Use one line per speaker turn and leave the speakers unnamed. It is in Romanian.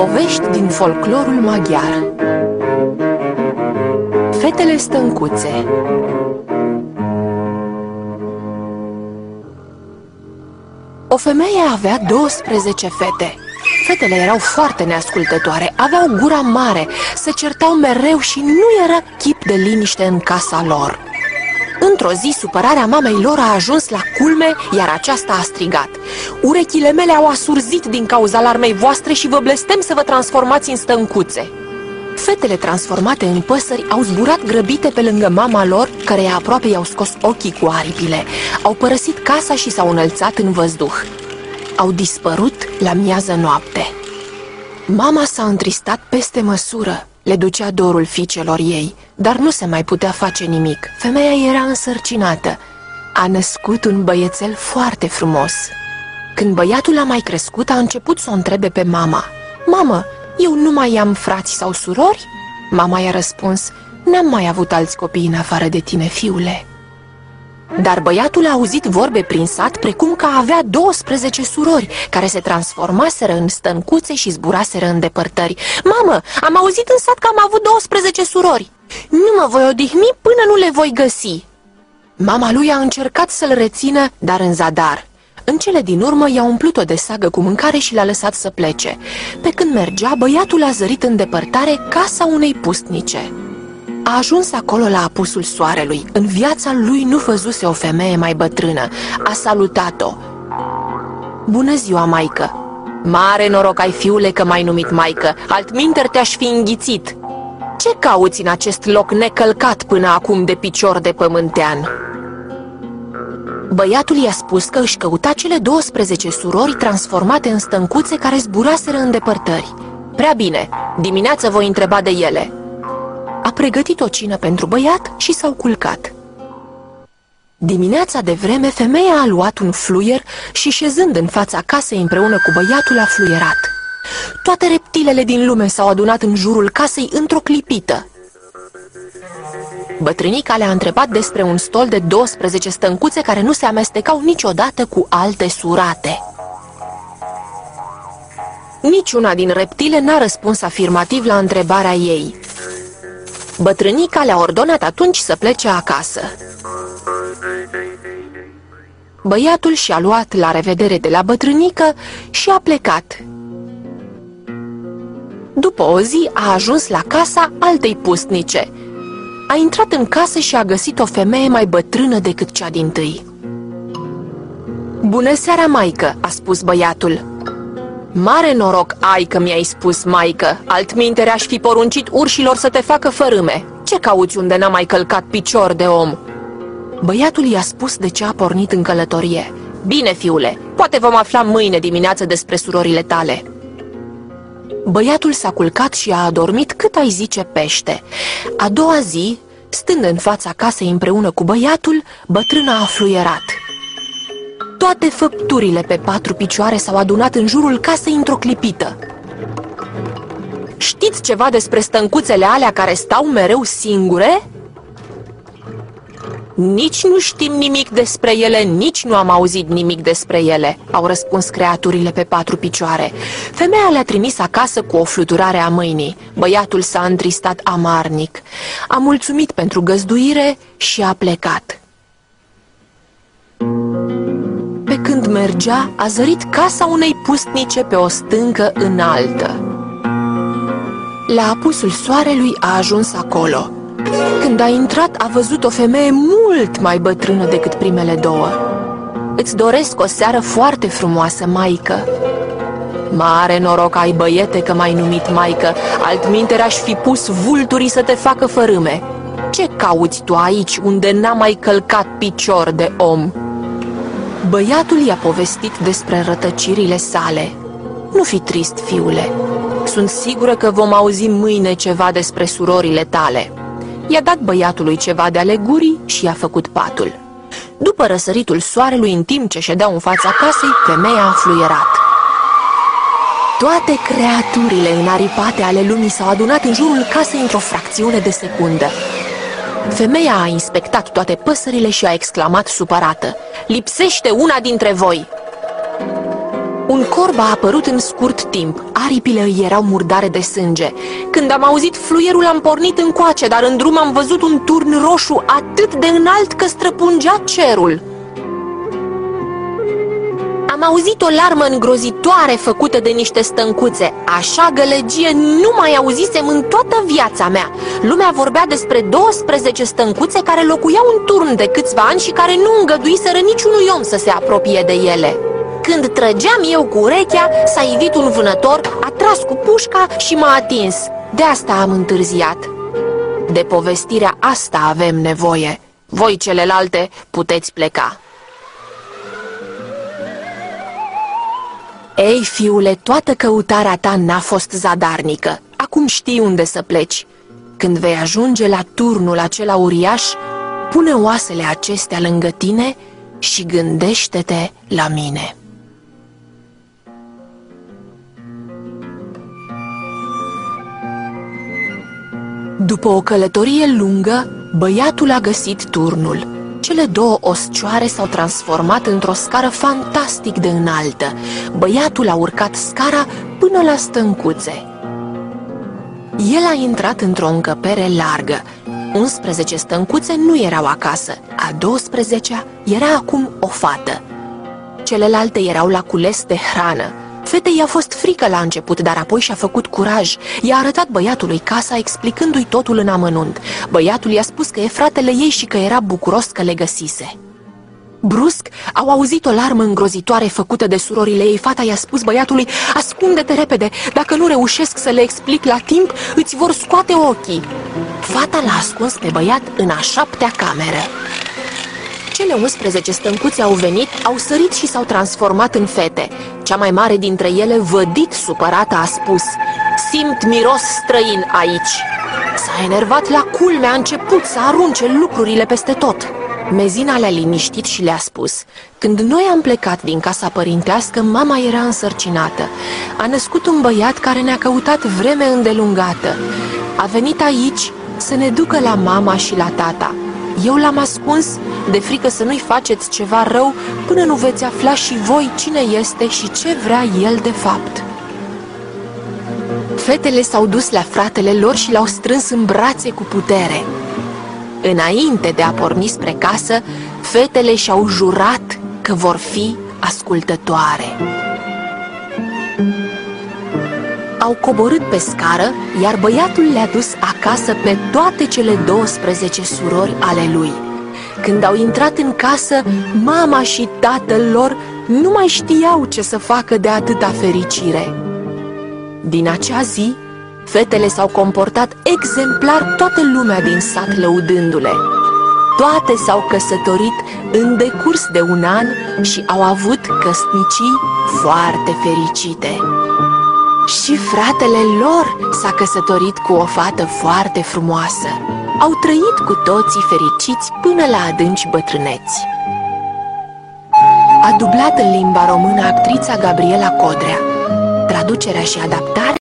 Povești din folclorul maghiar Fetele stâncuțe O femeie avea 12 fete. Fetele erau foarte neascultătoare, aveau gura mare, se certau mereu și nu era chip de liniște în casa lor. Într-o zi, supărarea mamei lor a ajuns la culme, iar aceasta a strigat. Urechile mele au asurzit din cauza alarmei voastre și vă blestem să vă transformați în stâncuțe. Fetele transformate în păsări au zburat grăbite pe lângă mama lor, care aproape i-au scos ochii cu aripile. Au părăsit casa și s-au înălțat în văzduh. Au dispărut la miază noapte. Mama s-a întristat peste măsură. Le ducea dorul fiicelor ei, dar nu se mai putea face nimic. Femeia era însărcinată. A născut un băiețel foarte frumos. Când băiatul a mai crescut, a început să o întrebe pe mama. Mamă, eu nu mai am frați sau surori? Mama i-a răspuns, n-am mai avut alți copii în afară de tine, fiule. Dar băiatul a auzit vorbe prin sat precum că avea 12 surori care se transformaseră în stâncuțe și zburaseră în depărtări. Mamă, am auzit în sat că am avut 12 surori. Nu mă voi odihni până nu le voi găsi. Mama lui a încercat să-l rețină, dar în zadar. În cele din urmă i-a umplut-o de sagă cu mâncare și l-a lăsat să plece. Pe când mergea, băiatul a zărit în depărtare casa unei pustnice. A ajuns acolo la apusul soarelui. În viața lui nu văzuse o femeie mai bătrână. A salutat-o. Bună ziua, maică! Mare noroc ai, fiule, că m-ai numit maică. Altminter te-aș fi înghițit. Ce cauți în acest loc necălcat până acum de picior de pământean? Băiatul i-a spus că își căuta cele 12 surori transformate în stâncuțe care zburaseră în depărtări. Prea bine, dimineață voi întreba de ele. A pregătit o cină pentru băiat și s-au culcat. Dimineața de vreme, femeia a luat un fluier și șezând în fața casei împreună cu băiatul a fluierat. Toate reptilele din lume s-au adunat în jurul casei într-o clipită. Bătrânica le-a întrebat despre un stol de 12 stâncuțe care nu se amestecau niciodată cu alte surate. Niciuna din reptile n-a răspuns afirmativ la întrebarea ei. Bătrânica le-a ordonat atunci să plece acasă. Băiatul și-a luat la revedere de la bătrânică și a plecat. După o zi a ajuns la casa altei pustnice. A intrat în casă și a găsit o femeie mai bătrână decât cea din tâi. Bună seara, maică, a spus băiatul. Mare noroc ai că mi-ai spus, maică, altmintere aș fi poruncit urșilor să te facă fărâme. Ce cauți unde n-a mai călcat picior de om? Băiatul i-a spus de ce a pornit în călătorie. Bine, fiule, poate vom afla mâine dimineață despre surorile tale. Băiatul s-a culcat și a adormit cât ai zice pește. A doua zi, stând în fața casei împreună cu băiatul, bătrâna a fluierat. Toate făpturile pe patru picioare s-au adunat în jurul casei într-o clipită. Știți ceva despre stâncuțele alea care stau mereu singure? Nici nu știm nimic despre ele, nici nu am auzit nimic despre ele, au răspuns creaturile pe patru picioare. Femeia le-a trimis acasă cu o fluturare a mâinii. Băiatul s-a întristat amarnic. A mulțumit pentru găzduire și a plecat. Pe când mergea, a zărit casa unei pustnice pe o stâncă înaltă. La apusul soarelui a ajuns acolo. Când a intrat, a văzut o femeie mult mai bătrână decât primele două. Îți doresc o seară foarte frumoasă, maică. Mare noroc ai, băiete, că m-ai numit maică, altmintere aș fi pus vulturii să te facă fărâme. Ce cauți tu aici, unde n-a mai călcat picior de om?" Băiatul i-a povestit despre rătăcirile sale. Nu fi trist, fiule. Sunt sigură că vom auzi mâine ceva despre surorile tale. I-a dat băiatului ceva de alegurii și i-a făcut patul. După răsăritul soarelui, în timp ce ședeau în fața casei, femeia a fluierat. Toate creaturile înaripate ale lumii s-au adunat în jurul casei într-o fracțiune de secundă. Femeia a inspectat toate păsările și a exclamat supărată. Lipsește una dintre voi! Un corb a apărut în scurt timp, aripile îi erau murdare de sânge. Când am auzit fluierul am pornit încoace, dar în drum am văzut un turn roșu atât de înalt că străpungea cerul. Am auzit o larmă îngrozitoare făcută de niște stâncuțe. Așa gălăgie nu mai auzisem în toată viața mea. Lumea vorbea despre 12 stâncuțe care locuiau în turn de câțiva ani și care nu îngăduiseră niciunui om să se apropie de ele. Când trăgeam eu cu urechea, s-a ivit un vânător, a tras cu pușca și m-a atins. De asta am întârziat. De povestirea asta avem nevoie. Voi celelalte puteți pleca. Ei, fiule, toată căutarea ta n-a fost zadarnică. Acum știi unde să pleci. Când vei ajunge la turnul acela uriaș, pune oasele acestea lângă tine și gândește-te la mine. După o călătorie lungă, băiatul a găsit turnul. Cele două oscioare s-au transformat într-o scară fantastic de înaltă. Băiatul a urcat scara până la stâncuțe. El a intrat într-o încăpere largă. 11 stâncuțe nu erau acasă, a 12-a era acum o fată. Celelalte erau la cules de hrană. Fetei i-a fost frică la început, dar apoi și-a făcut curaj. I-a arătat băiatului casa, explicându-i totul în amănunt. Băiatul i-a spus că e fratele ei și că era bucuros că le găsise. Brusc, au auzit o larmă îngrozitoare făcută de surorile ei. Fata i-a spus băiatului, ascunde-te repede, dacă nu reușesc să le explic la timp, îți vor scoate ochii. Fata l-a ascuns pe băiat în a șaptea cameră. Cele 11 stâncuțe au venit, au sărit și s-au transformat în fete. Cea mai mare dintre ele, vădit supărată, a spus Simt miros străin aici. S-a enervat la culme, a început să arunce lucrurile peste tot. Mezina le-a liniștit și le-a spus Când noi am plecat din casa părintească, mama era însărcinată A născut un băiat care ne-a căutat vreme îndelungată A venit aici să ne ducă la mama și la tata eu l-am ascuns de frică să nu-i faceți ceva rău până nu veți afla și voi cine este și ce vrea el de fapt. Fetele s-au dus la fratele lor și l-au strâns în brațe cu putere. Înainte de a porni spre casă, fetele și-au jurat că vor fi ascultătoare au coborât pe scară, iar băiatul le-a dus acasă pe toate cele 12 surori ale lui. Când au intrat în casă, mama și tatăl lor nu mai știau ce să facă de atâta fericire. Din acea zi, fetele s-au comportat exemplar toată lumea din sat lăudându-le. Toate s-au căsătorit în decurs de un an și au avut căsnicii foarte fericite. Și fratele lor s-a căsătorit cu o fată foarte frumoasă. Au trăit cu toții fericiți până la adânci bătrâneți. A dublat în limba română actrița Gabriela Codrea. Traducerea și adaptarea